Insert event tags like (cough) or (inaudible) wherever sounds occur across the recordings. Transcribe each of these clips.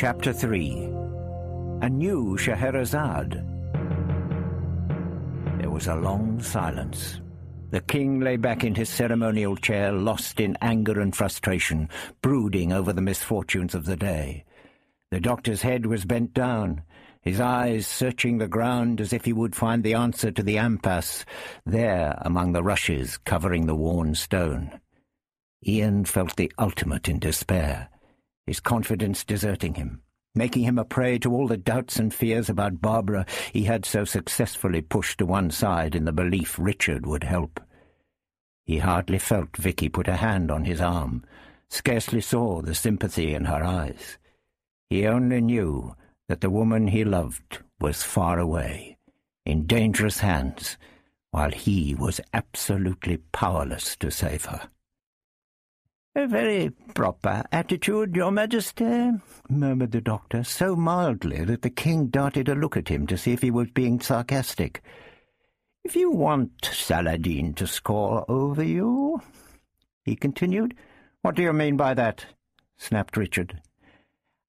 Chapter 3 A New Scheherazade There was a long silence. The king lay back in his ceremonial chair, lost in anger and frustration, brooding over the misfortunes of the day. The doctor's head was bent down, his eyes searching the ground as if he would find the answer to the impasse there among the rushes covering the worn stone. Ian felt the ultimate in despair his confidence deserting him, making him a prey to all the doubts and fears about Barbara he had so successfully pushed to one side in the belief Richard would help. He hardly felt Vicky put a hand on his arm, scarcely saw the sympathy in her eyes. He only knew that the woman he loved was far away, in dangerous hands, while he was absolutely powerless to save her. A very proper attitude, Your Majesty, murmured the doctor, so mildly that the king darted a look at him to see if he was being sarcastic. If you want Saladin to score over you, he continued. What do you mean by that? snapped Richard.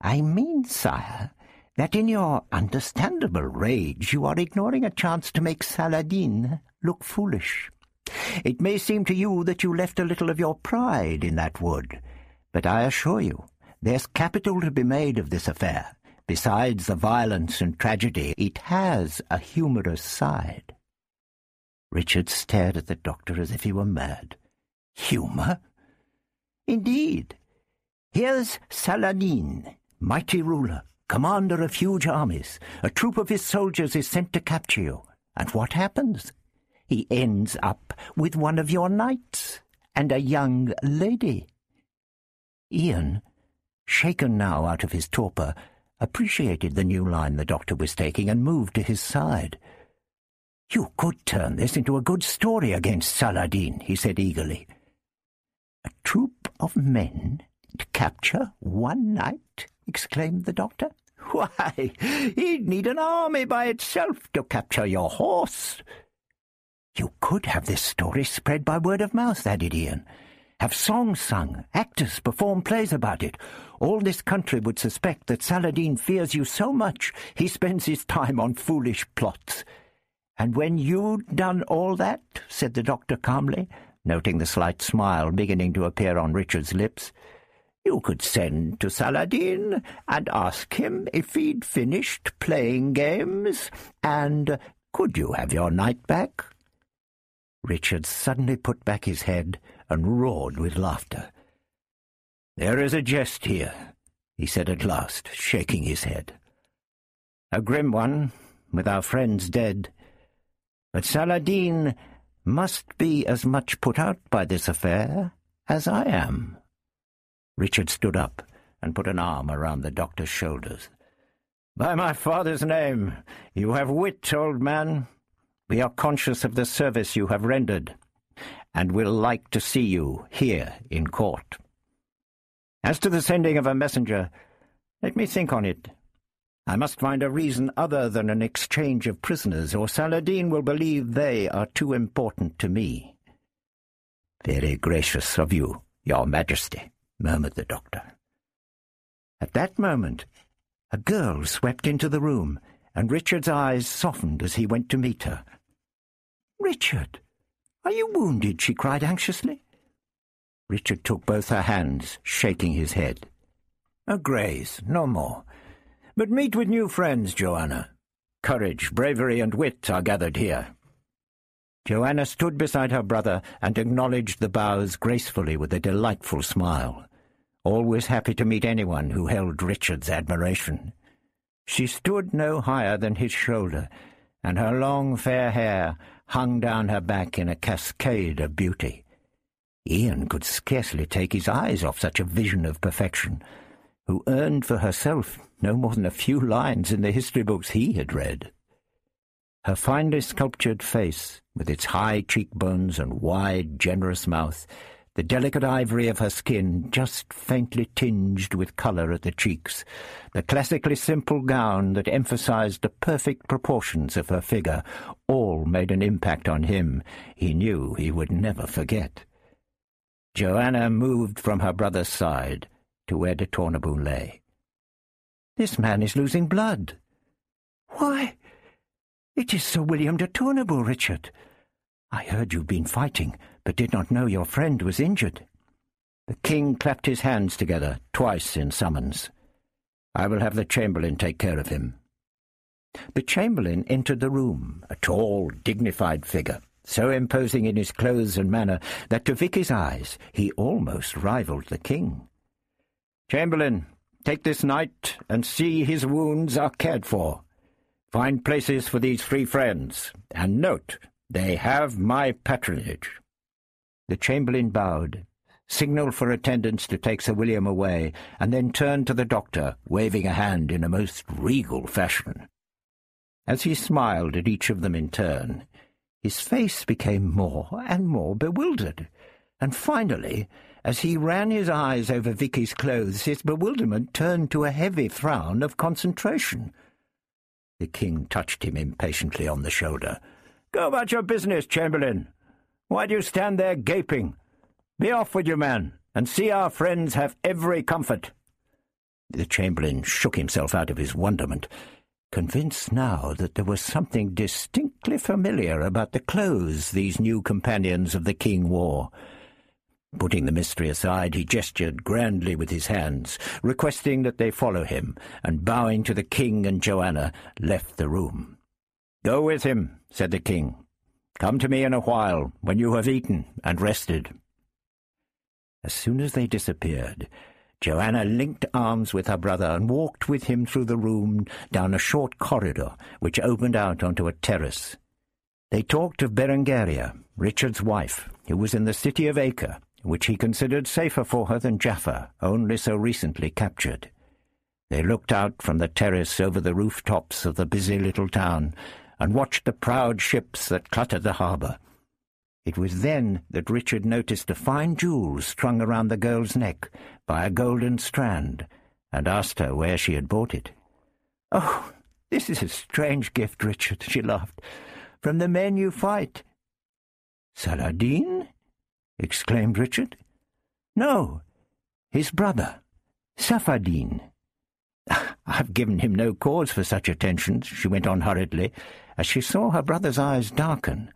I mean, sire, that in your understandable rage you are ignoring a chance to make Saladin look foolish. It may seem to you that you left a little of your pride in that wood, but I assure you there's capital to be made of this affair. Besides the violence and tragedy, it has a humorous side. Richard stared at the doctor as if he were mad. Humour? Indeed. Here's Saladin, mighty ruler, commander of huge armies. A troop of his soldiers is sent to capture you. And what happens? He ends up with one of your knights and a young lady. Ian, shaken now out of his torpor, appreciated the new line the doctor was taking and moved to his side. You could turn this into a good story against Saladin, he said eagerly. A troop of men to capture one knight? exclaimed the doctor. Why, he'd need an army by itself to capture your horse. You could have this story spread by word of mouth, added Ian. Have songs sung, actors perform plays about it. All this country would suspect that Saladin fears you so much he spends his time on foolish plots. And when you'd done all that, said the doctor calmly, noting the slight smile beginning to appear on Richard's lips, you could send to Saladin and ask him if he'd finished playing games, and could you have your knight back? Richard suddenly put back his head and roared with laughter. There is a jest here, he said at last, shaking his head. A grim one, with our friends dead. But Saladin must be as much put out by this affair as I am. Richard stood up and put an arm around the doctor's shoulders. By my father's name, you have wit, old man, we are conscious of the service you have rendered, and will like to see you here in court. As to the sending of a messenger, let me think on it. I must find a reason other than an exchange of prisoners, or Saladin will believe they are too important to me. Very gracious of you, your majesty, murmured the doctor. At that moment, a girl swept into the room, and Richard's eyes softened as he went to meet her. Richard, are you wounded? she cried anxiously. Richard took both her hands, shaking his head. A graze, no more. But meet with new friends, Joanna. Courage, bravery, and wit are gathered here. Joanna stood beside her brother and acknowledged the bows gracefully with a delightful smile, always happy to meet anyone who held Richard's admiration. She stood no higher than his shoulder, and her long fair hair hung down her back in a cascade of beauty. Ian could scarcely take his eyes off such a vision of perfection, who earned for herself no more than a few lines in the history books he had read. Her finely sculptured face, with its high cheekbones and wide, generous mouth, the delicate ivory of her skin just faintly tinged with colour at the cheeks, the classically simple gown that emphasized the perfect proportions of her figure, all made an impact on him he knew he would never forget. Joanna moved from her brother's side to where de Tornebu lay. This man is losing blood. Why, it is Sir William de Tornebu, Richard. I heard you'd been fighting, but did not know your friend was injured. The king clapped his hands together, twice in summons. I will have the chamberlain take care of him. The chamberlain entered the room, a tall, dignified figure, so imposing in his clothes and manner that to Vicky's eyes he almost rivalled the king. Chamberlain, take this knight and see his wounds are cared for. Find places for these three friends, and note, they have my patronage. The chamberlain bowed, signalled for attendants to take Sir William away, and then turned to the doctor, waving a hand in a most regal fashion. As he smiled at each of them in turn, his face became more and more bewildered, and finally, as he ran his eyes over Vicky's clothes, his bewilderment turned to a heavy frown of concentration. The king touched him impatiently on the shoulder. Go about your business, Chamberlain. Why do you stand there gaping? Be off with you, man, and see our friends have every comfort. The Chamberlain shook himself out of his wonderment, convinced now that there was something distinctly familiar about the clothes these new companions of the king wore. Putting the mystery aside, he gestured grandly with his hands, requesting that they follow him, and bowing to the king and Joanna, left the room. "'Go with him,' said the king. "'Come to me in a while, when you have eaten and rested.' As soon as they disappeared, Joanna linked arms with her brother and walked with him through the room down a short corridor which opened out onto a terrace. They talked of Berengaria, Richard's wife, who was in the city of Acre, which he considered safer for her than Jaffa, only so recently captured. They looked out from the terrace over the rooftops of the busy little town and watched the proud ships that cluttered the harbour. It was then that Richard noticed a fine jewel strung around the girl's neck by a golden strand, and asked her where she had bought it. "'Oh, this is a strange gift, Richard,' she laughed. "'From the men you fight.' "'Saladin?' exclaimed Richard. No, his brother, Safadin. (laughs) I've given him no cause for such attentions, she went on hurriedly. As she saw her brother's eyes darken,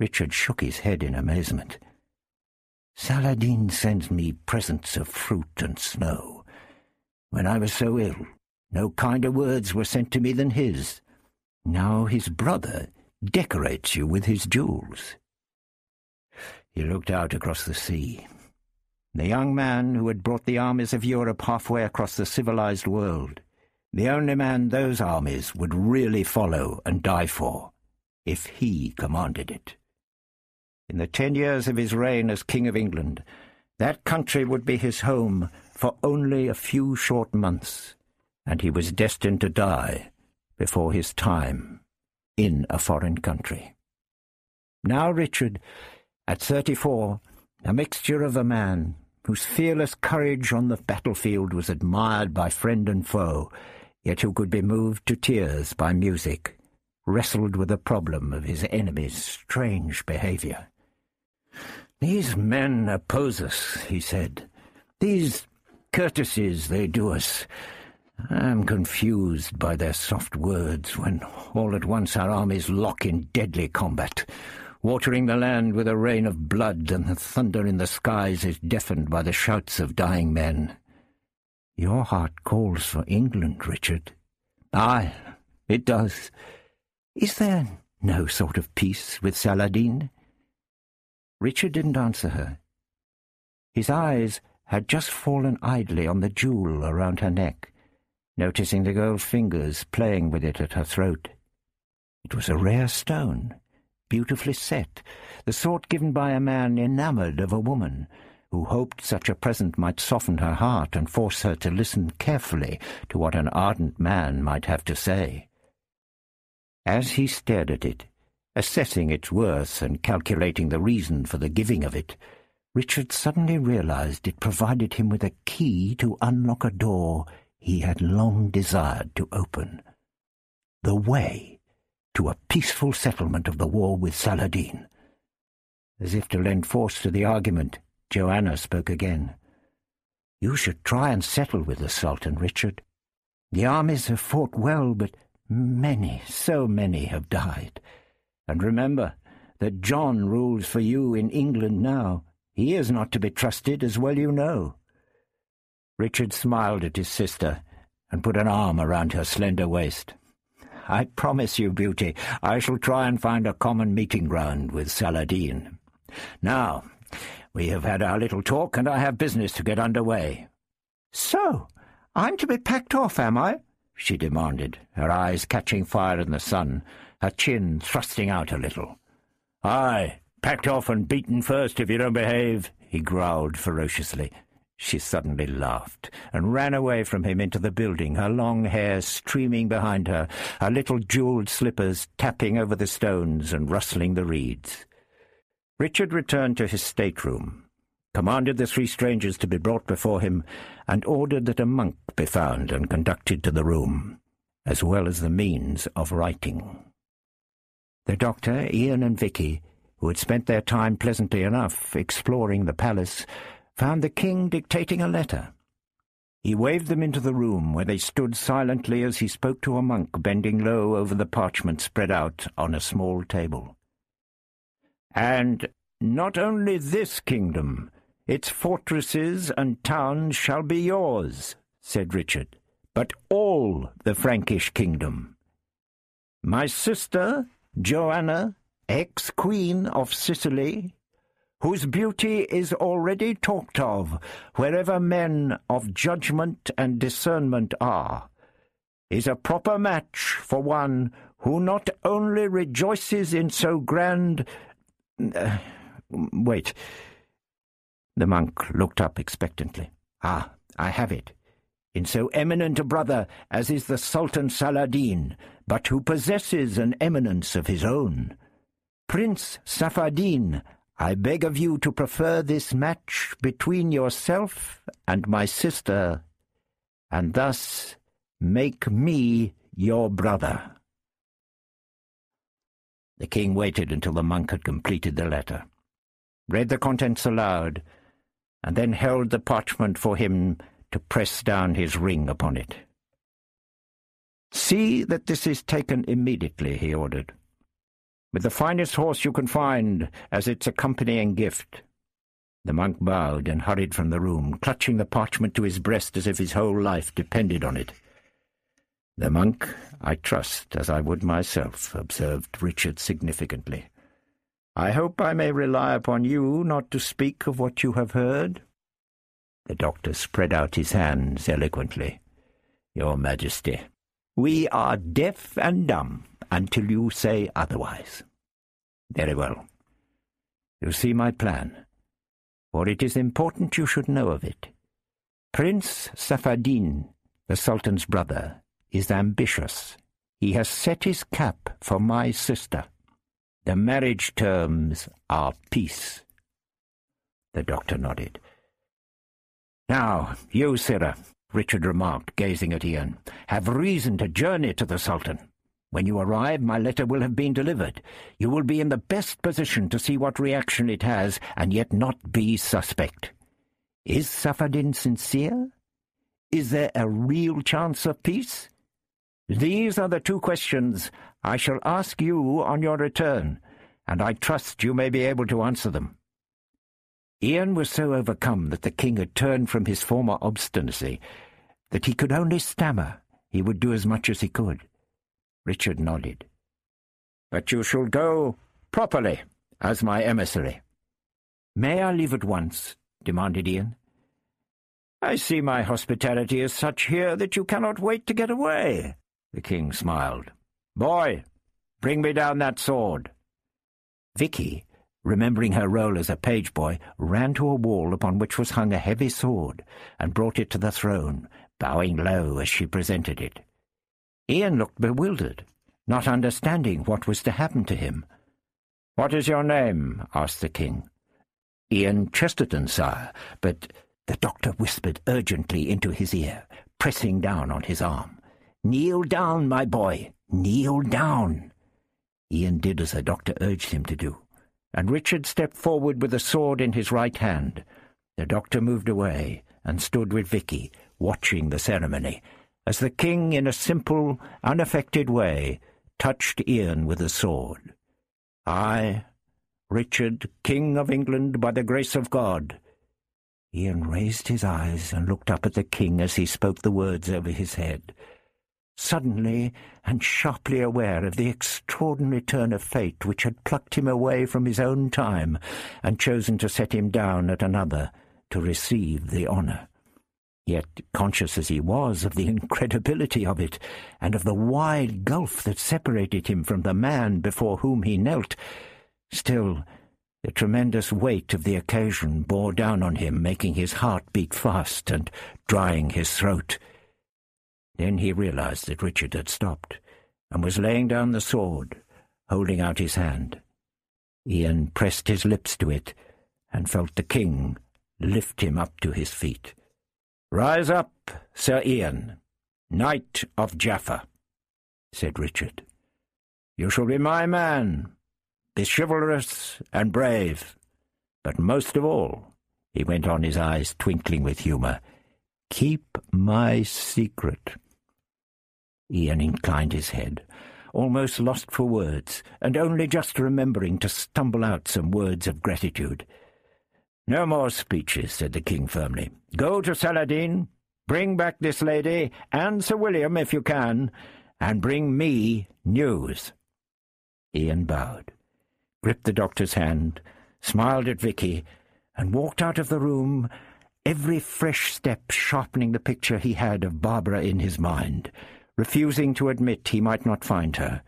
Richard shook his head in amazement. Saladin sends me presents of fruit and snow. When I was so ill, no kinder words were sent to me than his. Now his brother decorates you with his jewels. He looked out across the sea. The young man who had brought the armies of Europe halfway across the civilized world. The only man those armies would really follow and die for, if he commanded it. In the ten years of his reign as King of England, that country would be his home for only a few short months, and he was destined to die before his time in a foreign country. Now Richard at thirty-four, a mixture of a man whose fearless courage on the battlefield was admired by friend and foe, yet who could be moved to tears by music, wrestled with the problem of his enemy's strange behaviour. "'These men oppose us,' he said. "'These courtesies they do us. I am confused by their soft words when all at once our armies lock in deadly combat watering the land with a rain of blood, and the thunder in the skies is deafened by the shouts of dying men. Your heart calls for England, Richard. Aye, it does. Is there no sort of peace with Saladin? Richard didn't answer her. His eyes had just fallen idly on the jewel around her neck, noticing the girl's fingers playing with it at her throat. It was a rare stone, beautifully set, the sort given by a man enamoured of a woman, who hoped such a present might soften her heart and force her to listen carefully to what an ardent man might have to say. As he stared at it, assessing its worth and calculating the reason for the giving of it, Richard suddenly realized it provided him with a key to unlock a door he had long desired to open. The way to a peaceful settlement of the war with Saladin. As if to lend force to the argument, Joanna spoke again. You should try and settle with the Sultan, Richard. The armies have fought well, but many, so many have died. And remember that John rules for you in England now. He is not to be trusted, as well you know. Richard smiled at his sister and put an arm around her slender waist. I promise you, Beauty, I shall try and find a common meeting ground with Saladin. Now, we have had our little talk, and I have business to get under way. So, I'm to be packed off, am I? she demanded, her eyes catching fire in the sun, her chin thrusting out a little. Aye, packed off and beaten first if you don't behave, he growled ferociously. She suddenly laughed and ran away from him into the building, her long hair streaming behind her, her little jewelled slippers tapping over the stones and rustling the reeds. Richard returned to his stateroom, commanded the three strangers to be brought before him, and ordered that a monk be found and conducted to the room, as well as the means of writing. The doctor, Ian and Vicky, who had spent their time pleasantly enough exploring the palace, found the king dictating a letter. He waved them into the room, where they stood silently as he spoke to a monk bending low over the parchment spread out on a small table. And not only this kingdom, its fortresses and towns shall be yours, said Richard, but all the Frankish kingdom. My sister, Joanna, ex-queen of Sicily, whose beauty is already talked of wherever men of judgment and discernment are, is a proper match for one who not only rejoices in so grand... Uh, (sighs) wait, the monk looked up expectantly. Ah, I have it. In so eminent a brother as is the Sultan Saladin, but who possesses an eminence of his own. Prince Safadin, I beg of you to prefer this match between yourself and my sister, and thus make me your brother. The king waited until the monk had completed the letter, read the contents aloud, and then held the parchment for him to press down his ring upon it. See that this is taken immediately, he ordered, with the finest horse you can find as its accompanying gift. The monk bowed and hurried from the room, clutching the parchment to his breast as if his whole life depended on it. The monk I trust as I would myself, observed Richard significantly. I hope I may rely upon you not to speak of what you have heard. The doctor spread out his hands eloquently. Your Majesty, we are deaf and dumb until you say otherwise. Very well. You see my plan, for it is important you should know of it. Prince Safadin, the Sultan's brother, is ambitious. He has set his cap for my sister. The marriage terms are peace. The doctor nodded. Now, you, Sirrah, Richard remarked, gazing at Ian, have reason to journey to the Sultan. When you arrive, my letter will have been delivered. You will be in the best position to see what reaction it has, and yet not be suspect. Is Safadin sincere? Is there a real chance of peace? These are the two questions I shall ask you on your return, and I trust you may be able to answer them. Ian was so overcome that the king had turned from his former obstinacy that he could only stammer he would do as much as he could. Richard nodded. But you shall go properly as my emissary. May I leave at once? demanded Ian. I see my hospitality is such here that you cannot wait to get away. The king smiled. Boy, bring me down that sword. Vicky, remembering her role as a page boy, ran to a wall upon which was hung a heavy sword, and brought it to the throne, bowing low as she presented it. Ian looked bewildered, not understanding what was to happen to him. "'What is your name?' asked the king. "'Ian Chesterton, sire, but—' The doctor whispered urgently into his ear, pressing down on his arm. Kneel down, my boy, kneel down. Ian did as the doctor urged him to do, and Richard stepped forward with a sword in his right hand. The doctor moved away and stood with Vicky, watching the ceremony, as the king, in a simple, unaffected way, touched Ian with a sword. I, Richard, King of England by the grace of God. Ian raised his eyes and looked up at the king as he spoke the words over his head. Suddenly and sharply aware of the extraordinary turn of fate which had plucked him away from his own time and chosen to set him down at another to receive the honour. Yet, conscious as he was of the (laughs) incredibility of it, and of the wide gulf that separated him from the man before whom he knelt, still the tremendous weight of the occasion bore down on him, making his heart beat fast and drying his throat. Then he realized that Richard had stopped, and was laying down the sword, holding out his hand. Ian pressed his lips to it, and felt the king lift him up to his feet. "'Rise up, Sir Ian, Knight of Jaffa,' said Richard. "'You shall be my man, be chivalrous and brave, but most of all,' he went on, his eyes twinkling with humour, "'keep my secret.' Ian inclined his head, almost lost for words, and only just remembering to stumble out some words of gratitude. "'No more speeches,' said the king firmly. "'Go to Saladin, bring back this lady, and Sir William, if you can, and bring me news.' Ian bowed, gripped the doctor's hand, smiled at Vicky, and walked out of the room, every fresh step sharpening the picture he had of Barbara in his mind, refusing to admit he might not find her,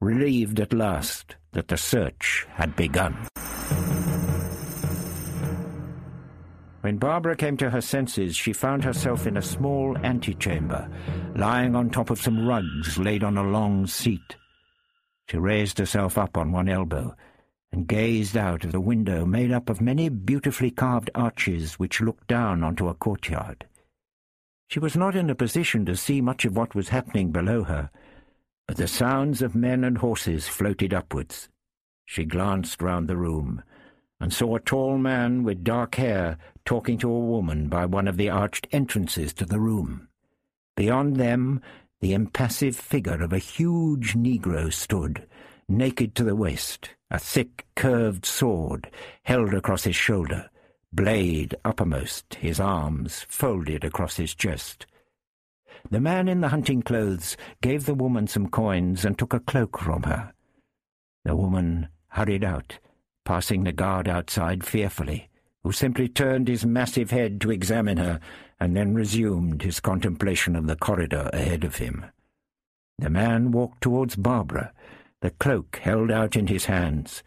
relieved at last that the search had begun. When Barbara came to her senses, she found herself in a small antechamber, lying on top of some rugs laid on a long seat. She raised herself up on one elbow and gazed out of the window made up of many beautifully carved arches which looked down onto a courtyard. She was not in a position to see much of what was happening below her, but the sounds of men and horses floated upwards. She glanced round the room and saw a tall man with dark hair talking to a woman by one of the arched entrances to the room. Beyond them, the impassive figure of a huge negro stood, naked to the waist, a thick, curved sword held across his shoulder, blade uppermost, his arms folded across his chest. The man in the hunting clothes gave the woman some coins and took a cloak from her. The woman hurried out, passing the guard outside fearfully, who simply turned his massive head to examine her and then resumed his contemplation of the corridor ahead of him. The man walked towards Barbara, the cloak held out in his hands.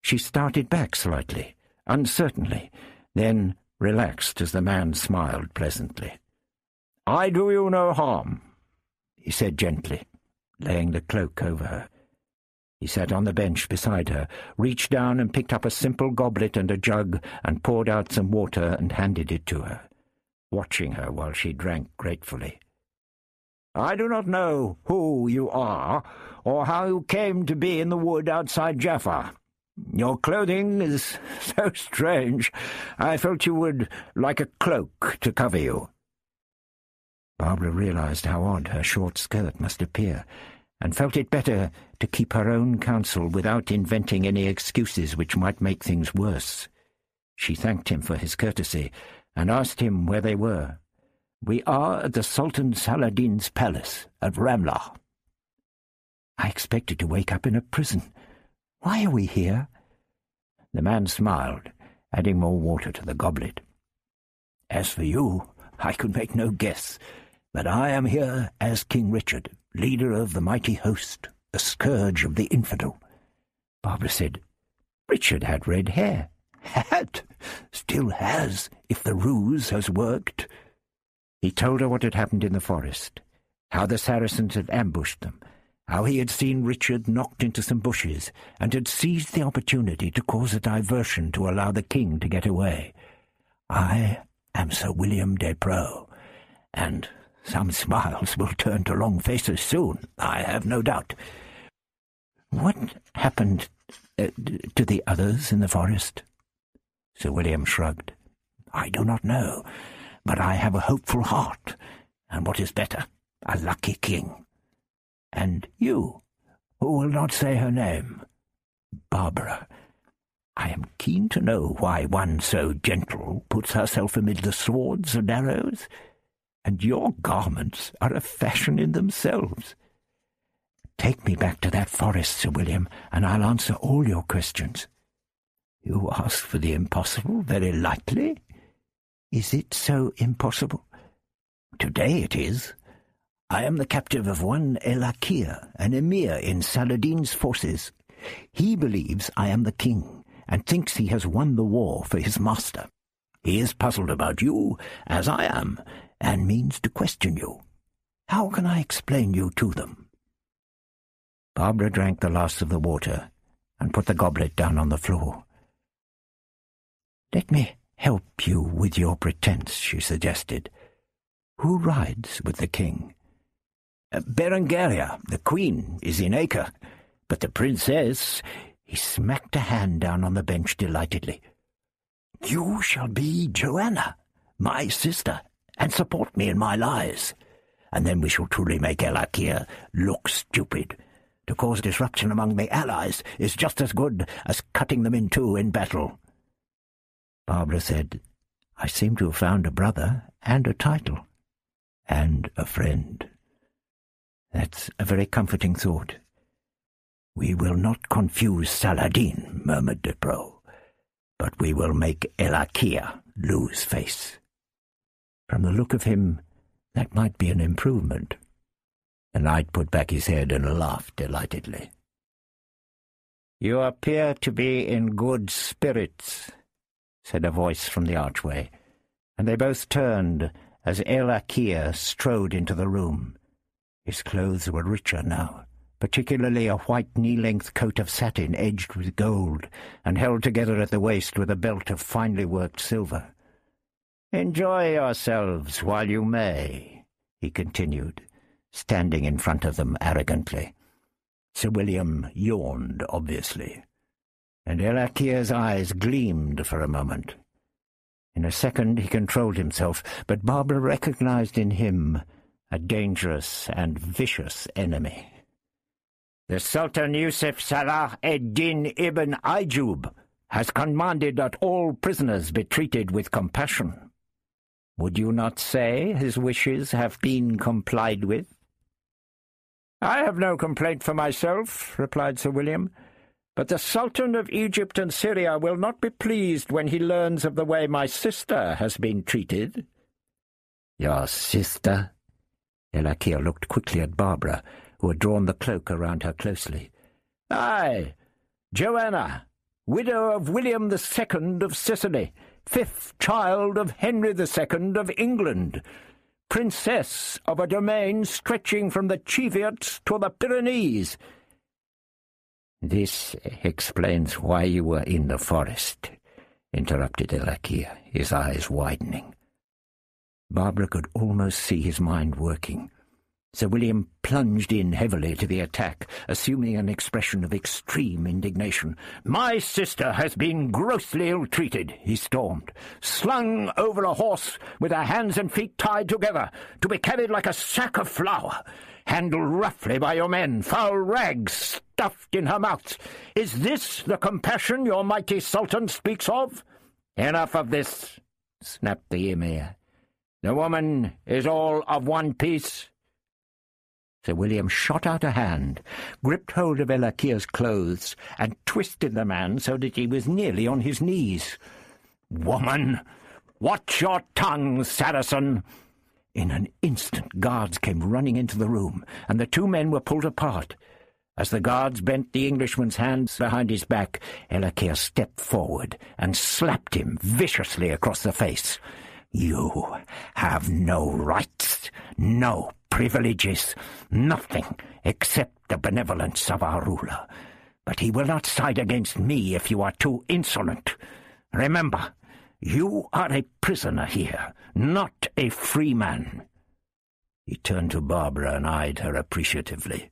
She started back slightly, uncertainly, then relaxed as the man smiled pleasantly. "'I do you no harm,' he said gently, laying the cloak over her. He sat on the bench beside her, reached down and picked up a simple goblet and a jug, and poured out some water and handed it to her, watching her while she drank gratefully. I do not know who you are, or how you came to be in the wood outside Jaffa. Your clothing is so strange, I felt you would like a cloak to cover you. Barbara realized how odd her short skirt must appear, and felt it better to keep her own counsel without inventing any excuses which might make things worse. She thanked him for his courtesy, and asked him where they were. We are at the Sultan Saladin's palace at Ramlah. I expected to wake up in a prison. Why are we here? The man smiled, adding more water to the goblet. As for you, I could make no guess, but I am here as King Richard, leader of the mighty host, the scourge of the infidel. Barbara said, Richard had red hair. (laughs) Had. Still has, if the ruse has worked. He told her what had happened in the forest, how the Saracens had ambushed them, how he had seen Richard knocked into some bushes, and had seized the opportunity to cause a diversion to allow the king to get away. I am Sir William de Preaux, and some (laughs) smiles will turn to long faces soon, I have no doubt. What happened uh, to the others in the forest? Sir William shrugged. I do not know, but I have a hopeful heart, and what is better, A lucky king. And you, who will not say her name? Barbara. I am keen to know why one so gentle puts herself amid the swords and arrows, and your garments are a fashion in themselves. Take me back to that forest, Sir William, and I'll answer all your questions. You ask for the impossible very lightly. Is it so impossible? Today it is. I am the captive of one El Akir, an emir in Saladin's forces. He believes I am the king, and thinks he has won the war for his master. He is puzzled about you, as I am, and means to question you. How can I explain you to them? Barbara drank the last of the water and put the goblet down on the floor. Let me help you with your pretense, she suggested. Who rides with the king? Uh, Berengaria, the queen, is in Acre, but the princess... He smacked a hand down on the bench delightedly. You shall be Joanna, my sister, and support me in my lies, and then we shall truly make El Akir look stupid. To cause disruption among the allies is just as good as cutting them in two in battle. Barbara said, I seem to have found a brother and a title. And a friend. That's a very comforting thought. We will not confuse Saladin, murmured de Preaux, but we will make El Akir lose face. From the look of him, that might be an improvement. The knight put back his head and laughed delightedly. You appear to be in good spirits, said a voice from the archway, and they both turned as El Akir strode into the room. His clothes were richer now, particularly a white knee-length coat of satin edged with gold and held together at the waist with a belt of finely worked silver. "'Enjoy yourselves while you may,' he continued, standing in front of them arrogantly. Sir William yawned, obviously, and El Akir's eyes gleamed for a moment. In a second he controlled himself, but Barbara recognized in him a dangerous and vicious enemy. The Sultan Yusuf Salah ed-Din ibn Aijub has commanded that all prisoners be treated with compassion. Would you not say his wishes have been complied with? I have no complaint for myself, replied Sir William, but the Sultan of Egypt and Syria will not be pleased when he learns of the way my sister has been treated. Your sister? El Akir looked quickly at Barbara, who had drawn the cloak around her closely. Aye, Joanna, widow of William the Second of Sicily, fifth child of Henry the Second of England, princess of a domain stretching from the Cheviots to the Pyrenees. This explains why you were in the forest, interrupted El Akir, his eyes widening. Barbara could almost see his mind working. Sir William plunged in heavily to the attack, assuming an expression of extreme indignation. "'My sister has been grossly ill-treated,' he stormed, "'slung over a horse with her hands and feet tied together, to be carried like a sack of flour, handled roughly by your men, foul rags stuffed in her mouth. Is this the compassion your mighty sultan speaks of?' "'Enough of this,' snapped the emir. "'The woman is all of one piece.' Sir William shot out a hand, gripped hold of El Akir's clothes, and twisted the man so that he was nearly on his knees. "'Woman! Watch your tongue, Saracen!' In an instant guards came running into the room, and the two men were pulled apart. As the guards bent the Englishman's hands behind his back, El Akir stepped forward and slapped him viciously across the face. You have no rights, no privileges, nothing except the benevolence of our ruler. But he will not side against me if you are too insolent. Remember, you are a prisoner here, not a free man. He turned to Barbara and eyed her appreciatively.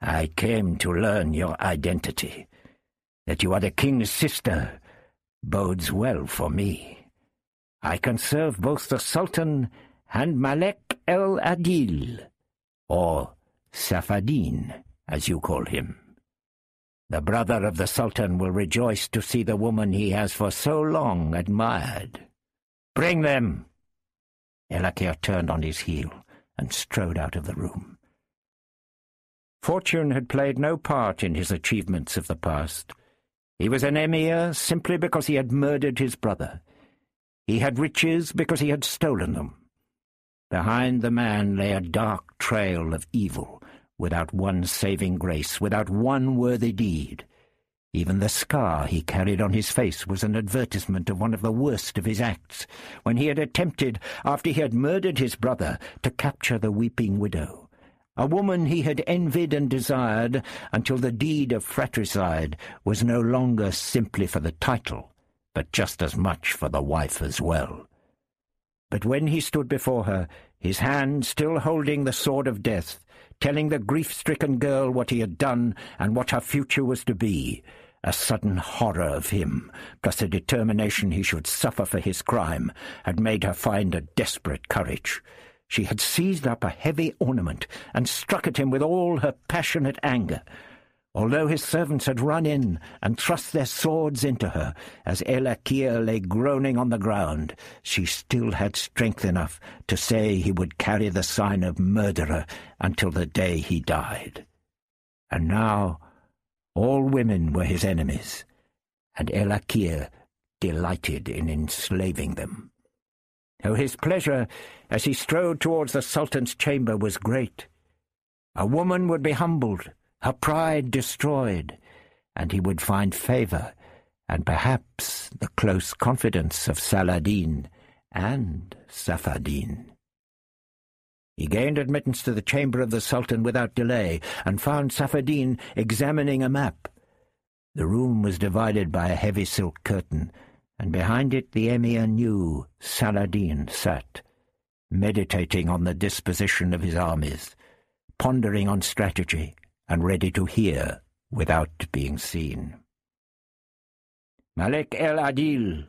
I came to learn your identity. That you are the king's sister bodes well for me. I can serve both the Sultan and Malek El Adil, or Safadin, as you call him. The brother of the Sultan will rejoice to see the woman he has for so long admired. Bring them! El Akir turned on his heel and strode out of the room. Fortune had played no part in his achievements of the past. He was an emir simply because he had murdered his brother. He had riches because he had stolen them. Behind the man lay a dark trail of evil, without one saving grace, without one worthy deed. Even the scar he carried on his face was an advertisement of one of the worst of his acts, when he had attempted, after he had murdered his brother, to capture the weeping widow a woman he had envied and desired until the deed of fratricide was no longer simply for the title, but just as much for the wife as well. But when he stood before her, his hand still holding the sword of death, telling the grief-stricken girl what he had done and what her future was to be, a sudden horror of him, plus a determination he should suffer for his crime, had made her find a desperate courage. She had seized up a heavy ornament and struck at him with all her passionate anger. Although his servants had run in and thrust their swords into her, as El Akir lay groaning on the ground, she still had strength enough to say he would carry the sign of murderer until the day he died. And now all women were his enemies, and El Akir delighted in enslaving them. Oh, his pleasure as he strode towards the Sultan's chamber was great. A woman would be humbled, her pride destroyed, and he would find favour and perhaps the close confidence of Saladin and Safadin. He gained admittance to the chamber of the Sultan without delay, and found Safadin examining a map. The room was divided by a heavy silk curtain, and behind it the emir knew Saladin sat, meditating on the disposition of his armies, pondering on strategy, and ready to hear without being seen. Malek el-Adil,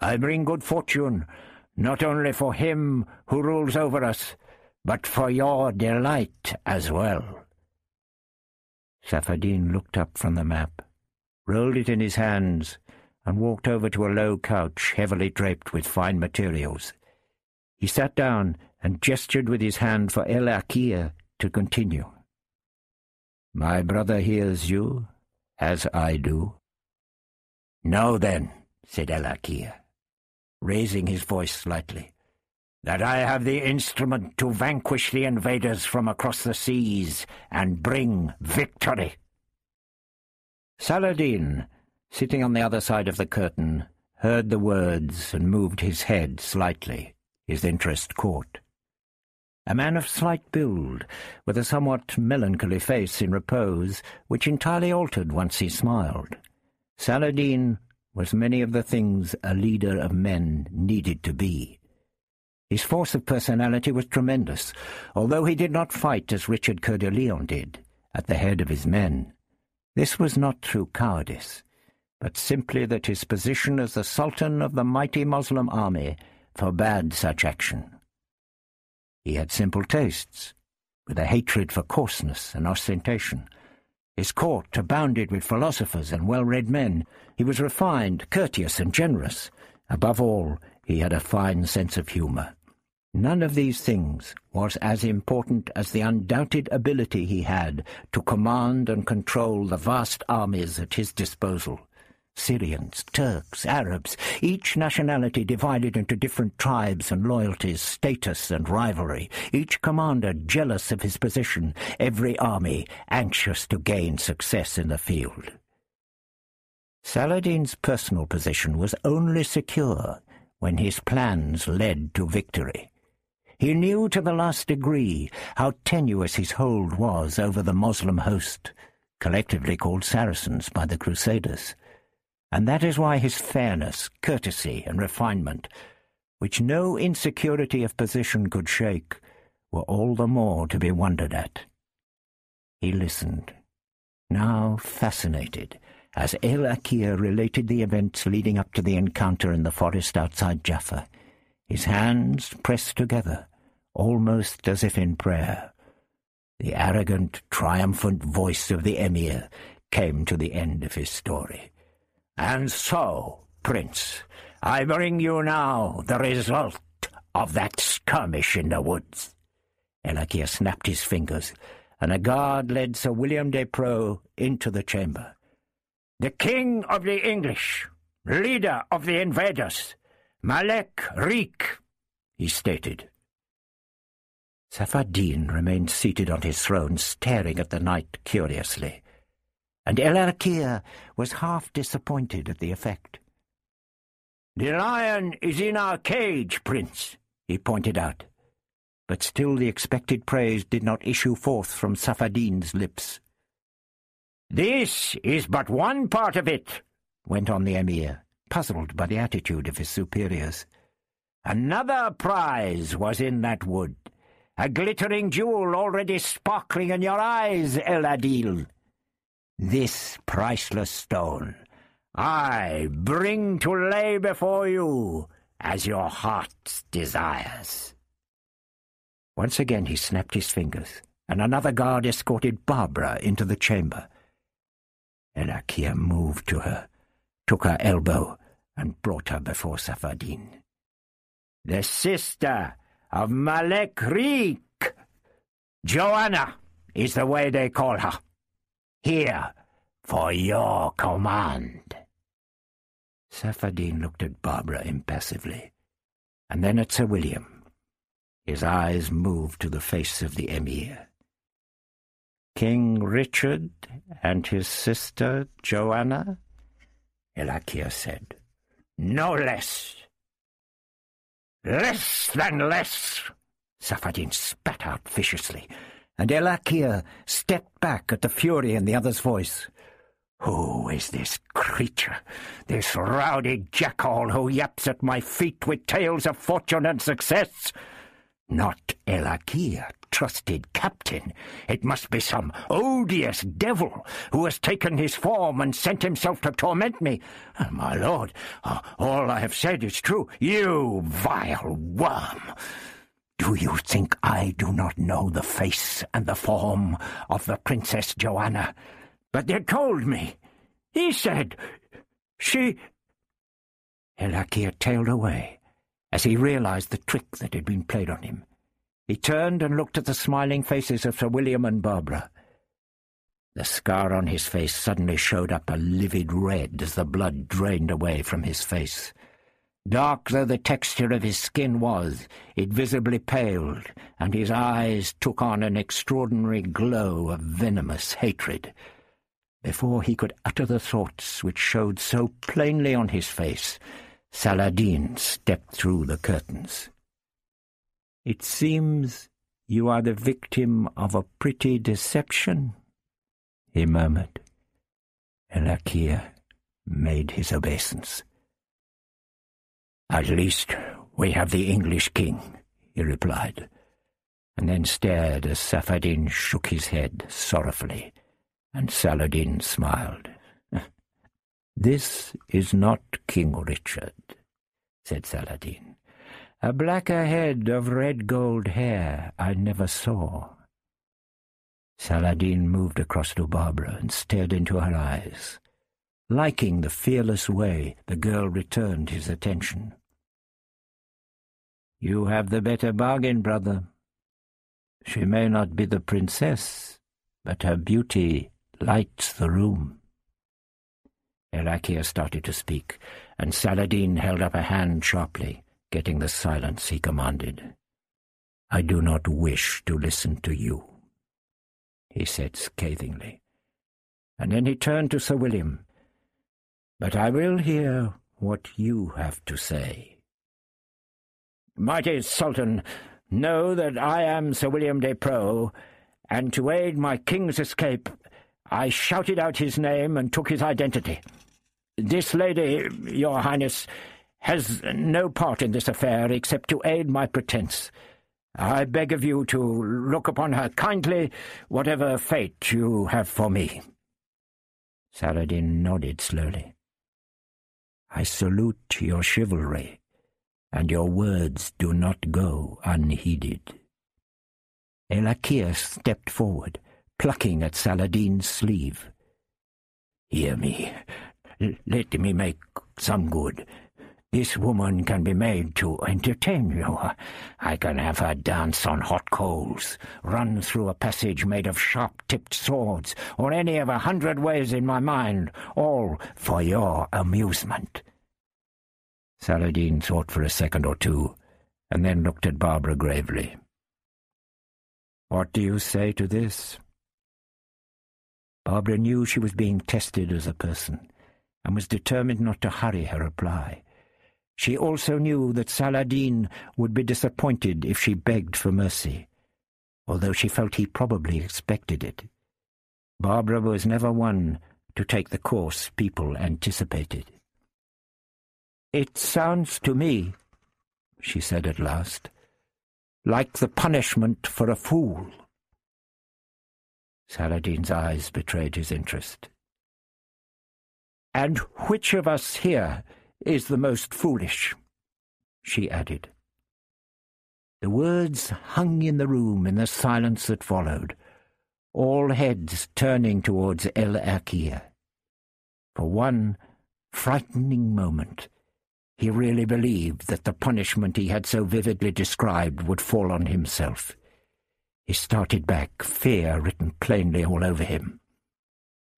I bring good fortune, not only for him who rules over us, but for your delight as well. Safadin looked up from the map, rolled it in his hands, and walked over to a low couch heavily draped with fine materials. He sat down and gestured with his hand for El Akir to continue. My brother hears you, as I do. Know then, said El Akir, raising his voice slightly, that I have the instrument to vanquish the invaders from across the seas and bring victory. Saladin, sitting on the other side of the curtain, heard the words and moved his head slightly, his interest caught. A man of slight build, with a somewhat melancholy face in repose, which entirely altered once he smiled. Saladin was many of the things a leader of men needed to be. His force of personality was tremendous, although he did not fight as Richard Coeur de Lion did, at the head of his men. This was not through cowardice but simply that his position as the Sultan of the mighty Moslem army forbade such action. He had simple tastes, with a hatred for coarseness and ostentation. His court abounded with philosophers and well-read men. He was refined, courteous, and generous. Above all, he had a fine sense of humour. None of these things was as important as the undoubted ability he had to command and control the vast armies at his disposal. Syrians, Turks, Arabs, each nationality divided into different tribes and loyalties, status and rivalry, each commander jealous of his position, every army anxious to gain success in the field. Saladin's personal position was only secure when his plans led to victory. He knew to the last degree how tenuous his hold was over the Moslem host, collectively called Saracens by the Crusaders and that is why his fairness, courtesy, and refinement, which no insecurity of position could shake, were all the more to be wondered at. He listened, now fascinated, as El Akir related the events leading up to the encounter in the forest outside Jaffa, his hands pressed together, almost as if in prayer. The arrogant, triumphant voice of the emir came to the end of his story. And so, Prince, I bring you now the result of that skirmish in the woods. El Akir snapped his fingers, and a guard led Sir William de Preaux into the chamber. The King of the English, leader of the invaders, Malek Rik, he stated. Safadin remained seated on his throne, staring at the knight curiously, and El Akir was half disappointed at the effect. The lion is in our cage, Prince, he pointed out. But still the expected praise did not issue forth from Safadin's lips. This is but one part of it, went on the Emir, puzzled by the attitude of his superiors. Another prize was in that wood, a glittering jewel already sparkling in your eyes, El Adil. This priceless stone I bring to lay before you as your heart desires. Once again he snapped his fingers, and another guard escorted Barbara into the chamber. El Akir moved to her, took her elbow, and brought her before Safadin. The sister of Malek Riek. Joanna is the way they call her. Here, for your command. Safadin looked at Barbara impassively, and then at Sir William. His eyes moved to the face of the Emir. King Richard and his sister Joanna? El Akir said. No less. Less than less! Safadin spat out viciously, and El Akir stepped back at the fury in the other's voice. Who is this creature, this rowdy jackal who yaps at my feet with tales of fortune and success? Not El Akir, trusted captain. It must be some odious devil who has taken his form and sent himself to torment me. Oh, my lord, uh, all I have said is true. You vile worm! Do you think I do not know the face and the form of the Princess Joanna? But they told me. He said she... El Akir tailed away as he realized the trick that had been played on him. He turned and looked at the smiling faces of Sir William and Barbara. The scar on his face suddenly showed up a livid red as the blood drained away from his face. Dark though the texture of his skin was, it visibly paled, and his eyes took on an extraordinary glow of venomous hatred. Before he could utter the thoughts which showed so plainly on his face, Saladin stepped through the curtains. It seems you are the victim of a pretty deception, he murmured. El Akir made his obeisance. At least we have the English king, he replied, and then stared as Safadin shook his head sorrowfully and Saladin smiled. (laughs) This is not King Richard, said Saladin. A blacker head of red gold hair I never saw. Saladin moved across to Barbara and stared into her eyes. Liking the fearless way the girl returned his attention. You have the better bargain, brother. She may not be the princess, but her beauty lights the room. El Akir started to speak, and Saladin held up a hand sharply, getting the silence he commanded. I do not wish to listen to you, he said scathingly. And then he turned to Sir William. But I will hear what you have to say. Mighty Sultan, know that I am Sir William de Preaux, and to aid my king's escape I shouted out his name and took his identity. This lady, your highness, has no part in this affair except to aid my pretence. I beg of you to look upon her kindly, whatever fate you have for me. Saladin nodded slowly. I salute your chivalry, and your words do not go unheeded, El stepped forward, plucking at Saladin's sleeve. Hear me. Let me make some good. This woman can be made to entertain you. I can have her dance on hot coals, run through a passage made of sharp-tipped swords, or any of a hundred ways in my mind, all for your amusement. Saladin thought for a second or two, and then looked at Barbara gravely. What do you say to this? Barbara knew she was being tested as a person, and was determined not to hurry her reply. She also knew that Saladin would be disappointed if she begged for mercy, although she felt he probably expected it. Barbara was never one to take the course people anticipated. It sounds to me, she said at last, like the punishment for a fool. Saladin's eyes betrayed his interest. And which of us here is the most foolish, she added. The words hung in the room in the silence that followed, all heads turning towards El Akir. For one frightening moment, he really believed that the punishment he had so vividly described would fall on himself. He started back, fear written plainly all over him.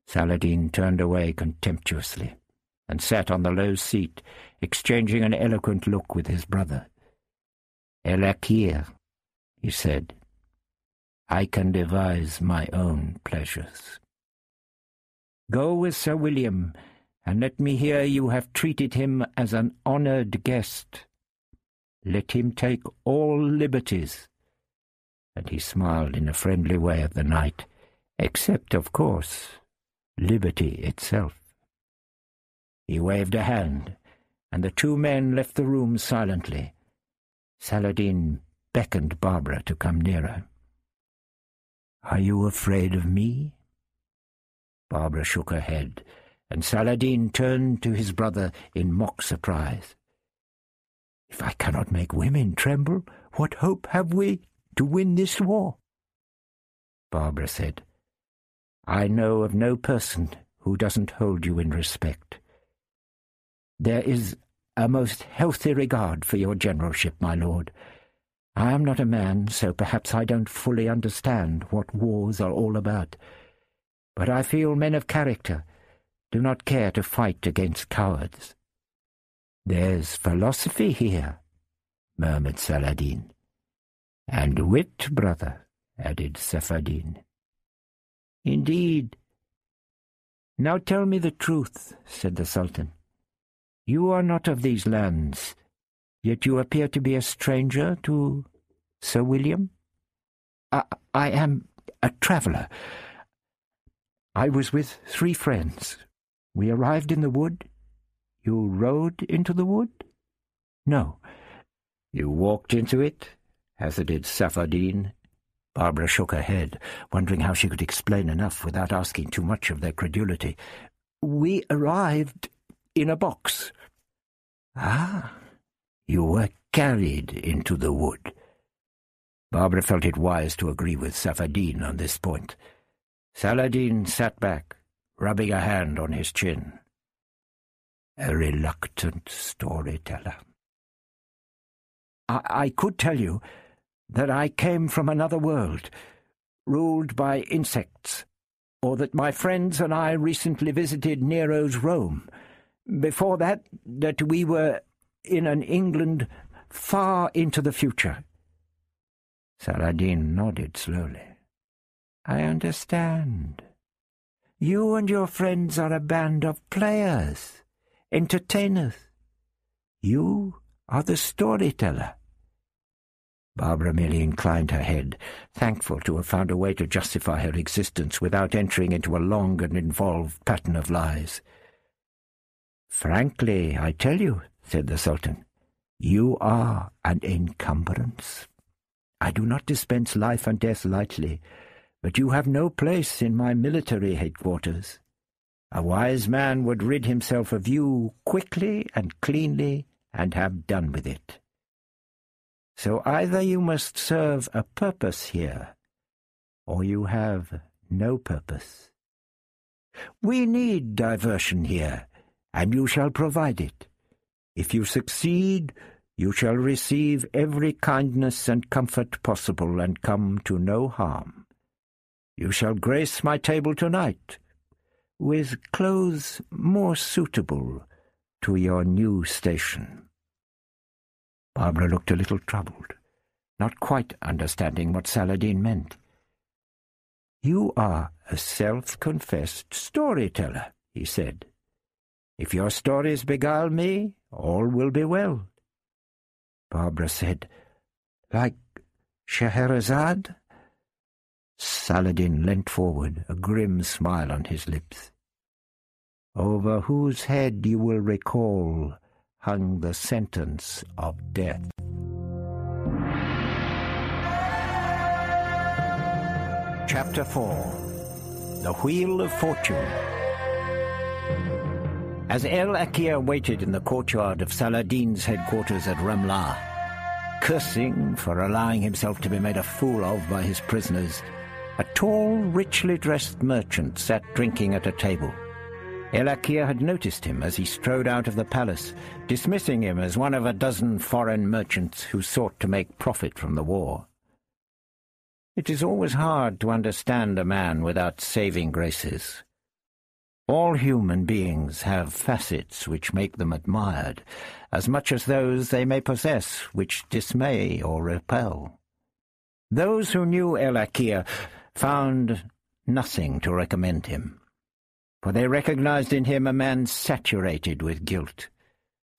Saladin turned away contemptuously and sat on the low seat, exchanging an eloquent look with his brother. El Akir, he said, I can devise my own pleasures. Go with Sir William, and let me hear you have treated him as an honoured guest. Let him take all liberties. And he smiled in a friendly way at the knight, except, of course, liberty itself. He waved a hand, and the two men left the room silently. Saladin beckoned Barbara to come nearer. Are you afraid of me? Barbara shook her head, and Saladin turned to his brother in mock surprise. If I cannot make women tremble, what hope have we to win this war? Barbara said, I know of no person who doesn't hold you in respect. There is a most healthy regard for your generalship, my lord. I am not a man, so perhaps I don't fully understand what wars are all about. But I feel men of character do not care to fight against cowards. There's philosophy here, murmured Saladin. And wit, brother, added Safadin. Indeed. Now tell me the truth, said the Sultan. You are not of these lands, yet you appear to be a stranger to Sir William? I, I am a traveller. I was with three friends. We arrived in the wood. You rode into the wood? No. You walked into it? hazarded Safadin. Barbara shook her head, wondering how she could explain enough without asking too much of their credulity. We arrived in a box. Ah, you were carried into the wood. Barbara felt it wise to agree with Safadin on this point. Saladin sat back, rubbing a hand on his chin. A reluctant storyteller. I, I could tell you that I came from another world, ruled by insects, or that my friends and I recently visited Nero's Rome. Before that, that we were in an England far into the future. Saladin nodded slowly. I understand. You and your friends are a band of players, entertainers. You are the storyteller. Barbara merely inclined her head, thankful to have found a way to justify her existence without entering into a long and involved pattern of lies. Frankly, I tell you, said the Sultan, you are an encumbrance. I do not dispense life and death lightly, but you have no place in my military headquarters. A wise man would rid himself of you quickly and cleanly and have done with it. So either you must serve a purpose here, or you have no purpose. We need diversion here, and you shall provide it. If you succeed, you shall receive every kindness and comfort possible and come to no harm. You shall grace my table tonight, with clothes more suitable to your new station. Barbara looked a little troubled, not quite understanding what Saladin meant. You are a self-confessed storyteller, he said. If your stories beguile me, all will be well. Barbara said, Like Scheherazade? Saladin leant forward, a grim smile on his lips. Over whose head you will recall hung the sentence of death. Chapter 4 The Wheel of Fortune As El Akir waited in the courtyard of Saladin's headquarters at Ramla, cursing for allowing himself to be made a fool of by his prisoners, a tall, richly dressed merchant sat drinking at a table. El Akir had noticed him as he strode out of the palace, dismissing him as one of a dozen foreign merchants who sought to make profit from the war. It is always hard to understand a man without saving graces. All human beings have facets which make them admired, as much as those they may possess which dismay or repel. Those who knew El Akir found nothing to recommend him, for they recognized in him a man saturated with guilt,